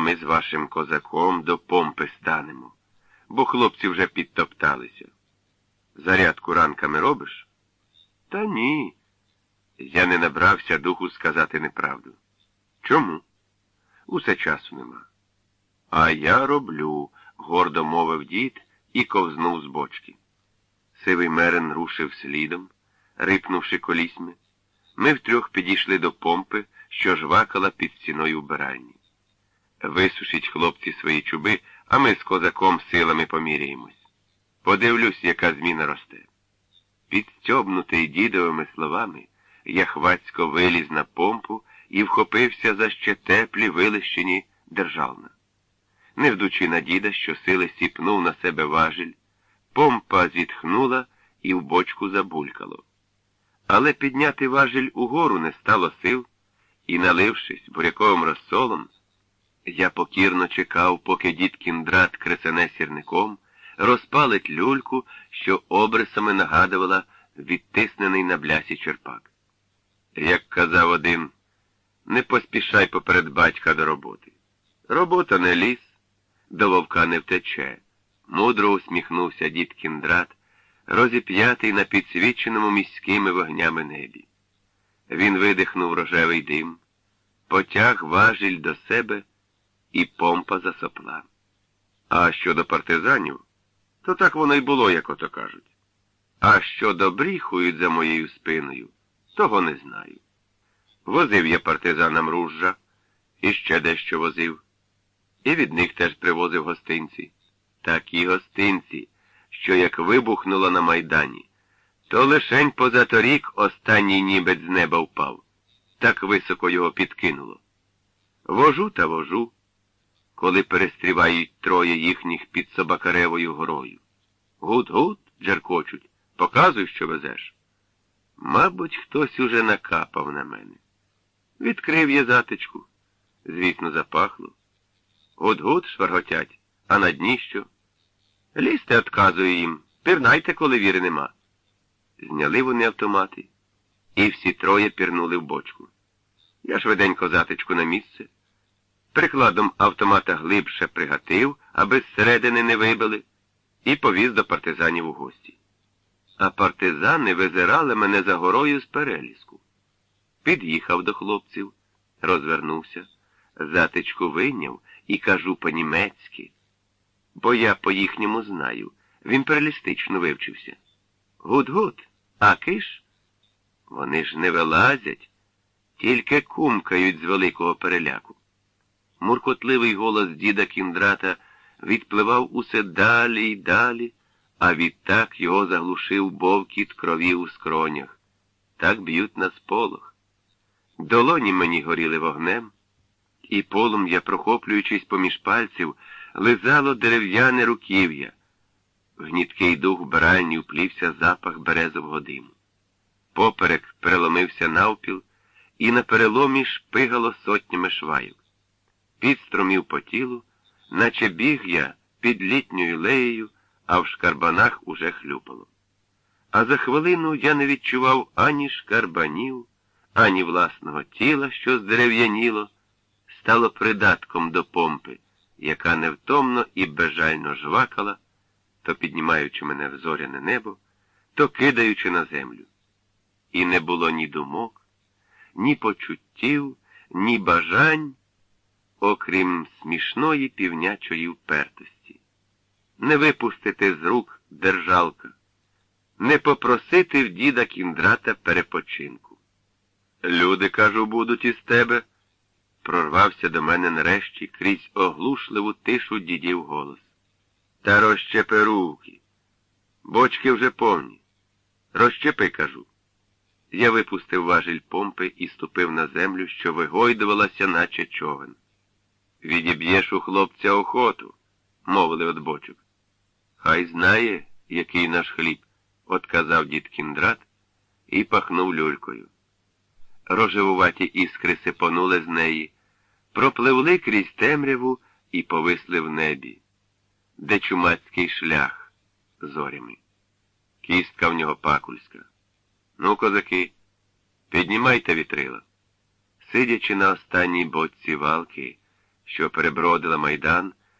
ми з вашим козаком до помпи станемо, бо хлопці вже підтопталися. Зарядку ранками робиш? Та ні. Я не набрався духу сказати неправду. Чому? Усе часу нема. А я роблю, гордо мовив дід і ковзнув з бочки. Сивий мерен рушив слідом, рипнувши колісьми. Ми втрьох підійшли до помпи, що жвакала під стіною вбиральні. Висушіть хлопці свої чуби, а ми з козаком силами поміряємось. Подивлюсь, яка зміна росте. Підстьобнутий дідовими словами, я хвацько виліз на помпу і вхопився за ще теплі вилищені державна. Не вдучи на діда, що сили сіпнув на себе важіль, помпа зітхнула і в бочку забулькало. Але підняти важіль угору не стало сил, і, налившись буряковим розсолом, я покірно чекав, поки дід кіндрат кресене сірником, розпалить люльку, що обрисами нагадувала відтиснений на блясі черпак. Як казав один, не поспішай поперед батька до роботи. Робота не ліс, до вовка не втече. Мудро усміхнувся дід кіндрат, розіп'ятий на підсвіченому міськими вогнями небі. Він видихнув рожевий дим, потяг важіль до себе і помпа засопла. А щодо партизанів, то так воно й було, як ото кажуть. А що добріхують за моєю спиною, того не знаю. Возив я партизанам ружжа і ще дещо возив. І від них теж привозив гостинці. Такі гостинці, що як вибухнуло на майдані, то лишень позаторік останній німець з неба впав. Так високо його підкинуло. Вожу та вожу, коли перестрівають троє їхніх під Собакаревою горою. Gut-gut, джеркочуть, показуй, що везеш. Мабуть, хтось уже накапав на мене. Відкрив я затичку. Звісно, запахло. Gut-gut шварготять, а на дні що? Лізьте, отказую їм, пірнайте, коли віри нема. Зняли вони автомати, і всі троє пірнули в бочку. Я швиденько затичку на місце. Прикладом автомата глибше пригатив, аби зсередини не вибили, і повіз до партизанів у гості. А партизани визирали мене за горою з переліску. Під'їхав до хлопців, розвернувся, затичку вийняв і кажу по-німецьки, бо я по їхньому знаю, в імперіалістичну вивчився. Gut-gut, а киш? Вони ж не вилазять, тільки кумкають з великого переляку. Муркотливий голос діда Кіндрата відпливав усе далі й далі, а відтак його заглушив бовкіт крові у скронях. Так б'ють на сполох. Долоні мені горіли вогнем, і полум'я, прохоплюючись поміж пальців, лизало дерев'яне руків'я. В гнідкий дух вбиральні вплівся запах березового диму. Поперек переломився навпіл, і на переломі шпигало сотнями швайок. Підструмів по тілу, наче біг я під літньою леєю, а в шкарбанах уже хлюпало. А за хвилину я не відчував ані шкарбанів, ані власного тіла, що здерев'яніло, стало придатком до помпи, яка невтомно і безжально жвакала, то піднімаючи мене в зоряне небо, то кидаючи на землю. І не було ні думок, ні почуттів, ні бажань, окрім смішної півнячої впертості. Не випустити з рук держалка, не попросити в діда кіндрата перепочинку. Люди, кажу, будуть із тебе, прорвався до мене нарешті крізь оглушливу тишу дідів голос. Та розщепи руки. Бочки вже повні. Розщепи, кажу. Я випустив важіль помпи і ступив на землю, що вигойдувалася, наче човен. Відіб'єш у хлопця охоту, мовили от бочок. Хай знає, який наш хліб, отказав дід кіндрат і пахнув люлькою. Рожевуваті іскри сипонули з неї, пропливли крізь темряву і повисли в небі, де чумацький шлях зорями. Кістка в нього пакульська. Ну, козаки, піднімайте вітрила. Сидячи на останній боці валки, що перебродила майдан,